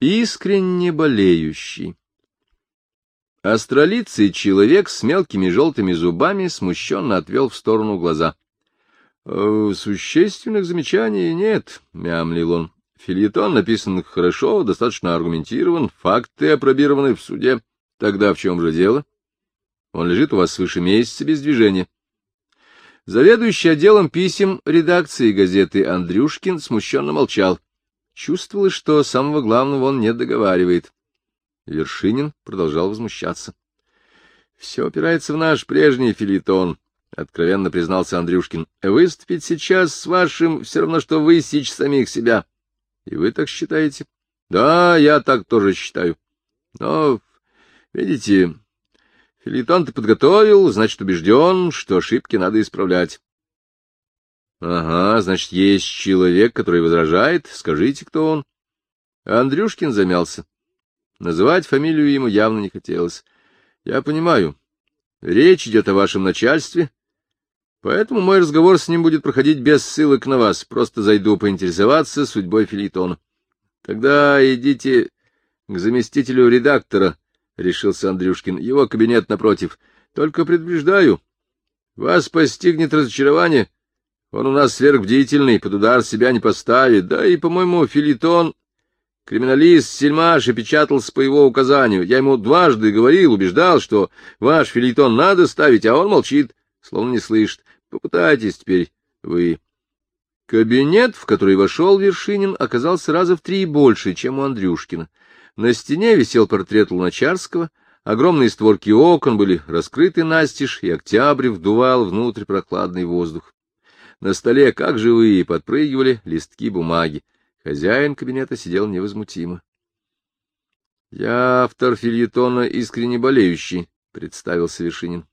Искренне болеющий. Астролицый человек с мелкими желтыми зубами смущенно отвел в сторону глаза. «Э, — Существенных замечаний нет, — мямлил он. Фильетон написан хорошо, достаточно аргументирован, факты опробированы в суде. Тогда в чем же дело? Он лежит у вас свыше месяца без движения. Заведующий отделом писем редакции газеты Андрюшкин смущенно молчал. Чувствовалось, что самого главного он не договаривает. Вершинин продолжал возмущаться. — Все опирается в наш прежний филитон, — откровенно признался Андрюшкин. — Выступить сейчас с вашим все равно, что высечь самих себя. И вы так считаете? — Да, я так тоже считаю. Но, видите, филитон ты подготовил, значит, убежден, что ошибки надо исправлять. — Ага, значит, есть человек, который возражает. Скажите, кто он? Андрюшкин замялся. Называть фамилию ему явно не хотелось. — Я понимаю. Речь идет о вашем начальстве, поэтому мой разговор с ним будет проходить без ссылок на вас. Просто зайду поинтересоваться судьбой Филитона. — Тогда идите к заместителю редактора, — решился Андрюшкин. — Его кабинет напротив. Только предупреждаю, вас постигнет разочарование. — он у нас сверхбдительный, под удар себя не поставит, да и, по-моему, филитон... Криминалист Сельмаш печатался по его указанию. Я ему дважды говорил, убеждал, что ваш филитон надо ставить, а он молчит, словно не слышит. Попытайтесь теперь вы. Кабинет, в который вошел Вершинин, оказался раза в три больше, чем у Андрюшкина. На стене висел портрет Луначарского, огромные створки окон были раскрыты настежь, и октябрь вдувал внутрь прохладный воздух. На столе, как живые, подпрыгивали листки бумаги. Хозяин кабинета сидел невозмутимо. — Я автор фильетона «Искренне болеющий», — представился Вершинин.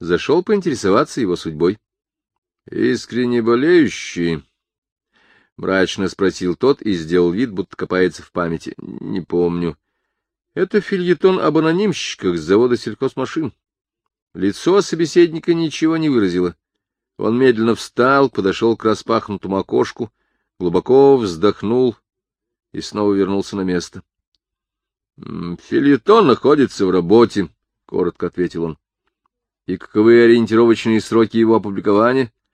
Зашел поинтересоваться его судьбой. — Искренне болеющий? — мрачно спросил тот и сделал вид, будто копается в памяти. — Не помню. — Это фильетон об анонимщиках с завода сельхозмашин. Лицо собеседника ничего не выразило. Он медленно встал, подошел к распахнутому окошку, глубоко вздохнул и снова вернулся на место. — Филитон находится в работе, — коротко ответил он. — И каковы ориентировочные сроки его опубликования? —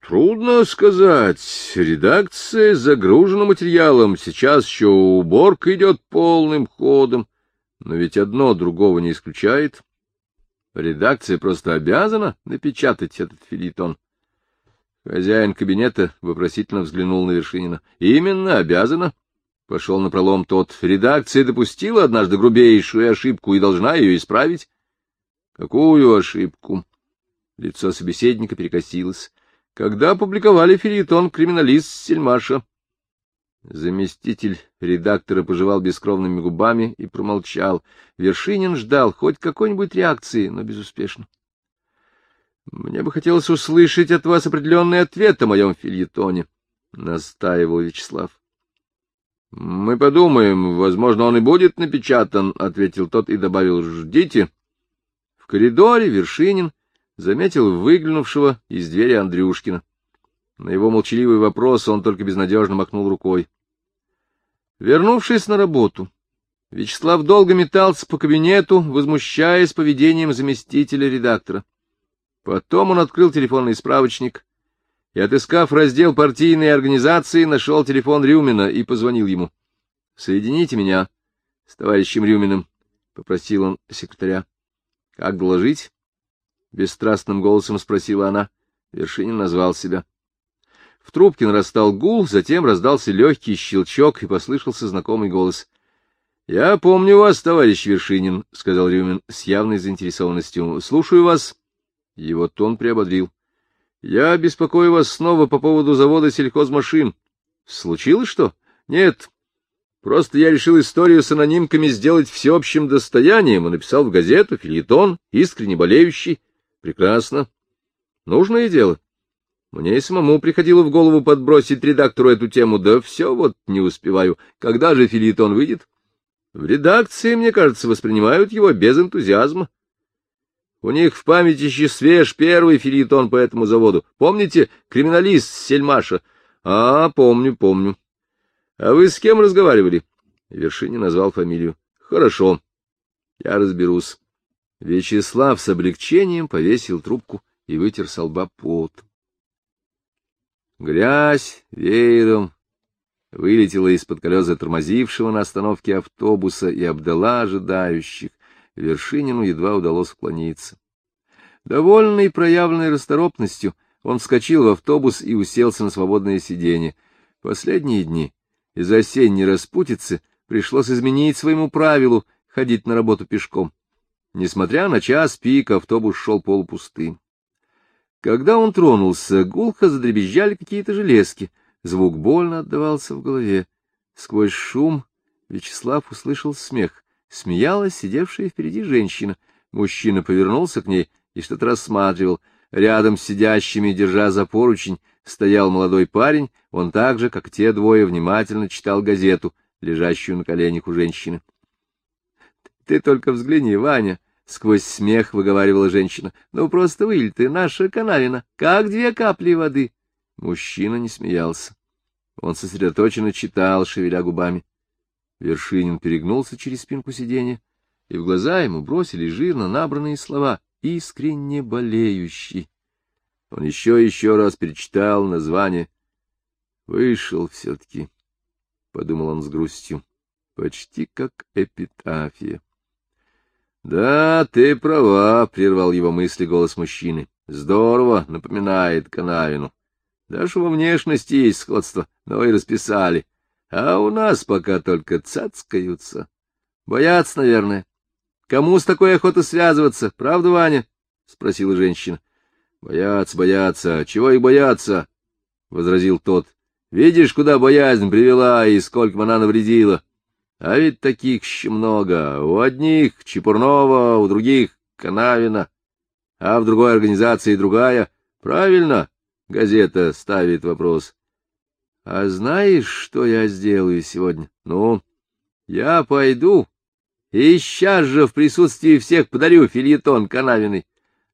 Трудно сказать. Редакция загружена материалом. Сейчас еще уборка идет полным ходом. Но ведь одно другого не исключает. Редакция просто обязана напечатать этот филитон. Хозяин кабинета вопросительно взглянул на Вершинина. — Именно, обязана. Пошел на пролом тот. Редакция допустила однажды грубейшую ошибку и должна ее исправить. — Какую ошибку? Лицо собеседника перекосилось. Когда опубликовали филитон «Криминалист Сельмаша», Заместитель редактора пожевал бескровными губами и промолчал. Вершинин ждал хоть какой-нибудь реакции, но безуспешно. — Мне бы хотелось услышать от вас определенный ответ о моем фильетоне, — настаивал Вячеслав. — Мы подумаем, возможно, он и будет напечатан, — ответил тот и добавил, — ждите. В коридоре Вершинин заметил выглянувшего из двери Андрюшкина. На его молчаливый вопрос он только безнадежно махнул рукой. Вернувшись на работу, Вячеслав долго метался по кабинету, возмущаясь поведением заместителя редактора. Потом он открыл телефонный справочник и, отыскав раздел партийной организации, нашел телефон Рюмина и позвонил ему. — Соедините меня с товарищем Рюминым, — попросил он секретаря. — Как доложить? — бесстрастным голосом спросила она. Вершинин назвал себя. В трубке нарастал гул, затем раздался легкий щелчок, и послышался знакомый голос. — Я помню вас, товарищ Вершинин, — сказал Рюмин с явной заинтересованностью. — Слушаю вас. Его тон приободрил. — Я беспокою вас снова по поводу завода сельхозмашин. — Случилось что? — Нет. Просто я решил историю с анонимками сделать всеобщим достоянием и написал в газету филетон, искренне болеющий. Прекрасно. Нужное дело. — мне и самому приходило в голову подбросить редактору эту тему, да все вот не успеваю. Когда же филитон выйдет? В редакции, мне кажется, воспринимают его без энтузиазма. У них в памяти еще свеж первый филитон по этому заводу. Помните, криминалист Сельмаша? А, помню, помню. А вы с кем разговаривали? Вершинин назвал фамилию. Хорошо, я разберусь. Вячеслав с облегчением повесил трубку и вытер со лба пот. Грязь веером вылетела из-под колеса тормозившего на остановке автобуса и обдала ожидающих. Вершинину едва удалось уклониться. Довольный проявленной расторопностью, он вскочил в автобус и уселся на свободное сиденье. Последние дни из-за осенней распутицы пришлось изменить своему правилу ходить на работу пешком. Несмотря на час пик, автобус шел полупустым. Когда он тронулся, гулко задребезжали какие-то железки. Звук больно отдавался в голове. Сквозь шум Вячеслав услышал смех. Смеялась сидевшая впереди женщина. Мужчина повернулся к ней и что-то рассматривал. Рядом с сидящими, держа за поручень, стоял молодой парень. Он так же, как те двое, внимательно читал газету, лежащую на коленях у женщины. — Ты только взгляни, Ваня! —— сквозь смех выговаривала женщина. — Ну, просто выль ты, наша канавина, как две капли воды. Мужчина не смеялся. Он сосредоточенно читал, шевеля губами. Вершинин перегнулся через спинку сиденья, и в глаза ему бросили жирно набранные слова «искренне болеющий». Он еще и еще раз перечитал название. «Вышел все-таки», — подумал он с грустью, — «почти как эпитафия». — Да, ты права, — прервал его мысли голос мужчины. — Здорово, напоминает Канавину. Даже во внешности есть сходство, но и расписали. А у нас пока только цацкаются. Боятся, наверное. Кому с такой охотой связываться, правда, Ваня? — спросила женщина. — Боятся, боятся. Чего их бояться? — возразил тот. — Видишь, куда боязнь привела и сколько она навредила? — а ведь таких еще много. У одних Чепурнова, у других Канавина, а в другой организации другая. Правильно, газета ставит вопрос. А знаешь, что я сделаю сегодня? Ну, я пойду и сейчас же в присутствии всех подарю фильетон Канавиной.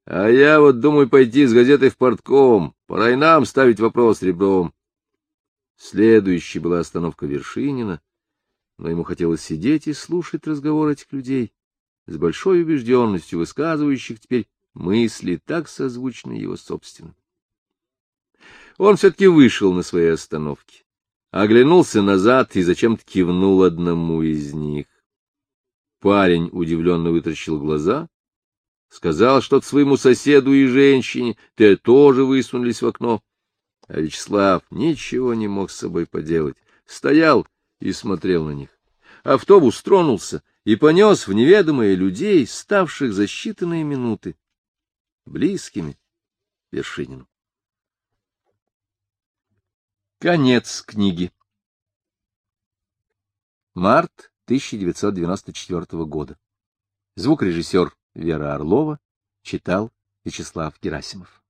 А я вот думаю пойти с газетой в портком, пора и нам ставить вопрос ребром. Следующей была остановка Вершинина, но ему хотелось сидеть и слушать разговор этих людей, с большой убежденностью высказывающих теперь мысли, так созвучные его собственным. Он все-таки вышел на своей остановке, оглянулся назад и зачем-то кивнул одному из них. Парень удивленно вытащил глаза, сказал что-то своему соседу и женщине, те тоже высунулись в окно. А Вячеслав ничего не мог с собой поделать, стоял и смотрел на них. Автобус тронулся и понес в неведомые людей, ставших за считанные минуты близкими Вершинину. Конец книги. Март 1994 года. Звукорежиссер Вера Орлова читал Вячеслав Герасимов.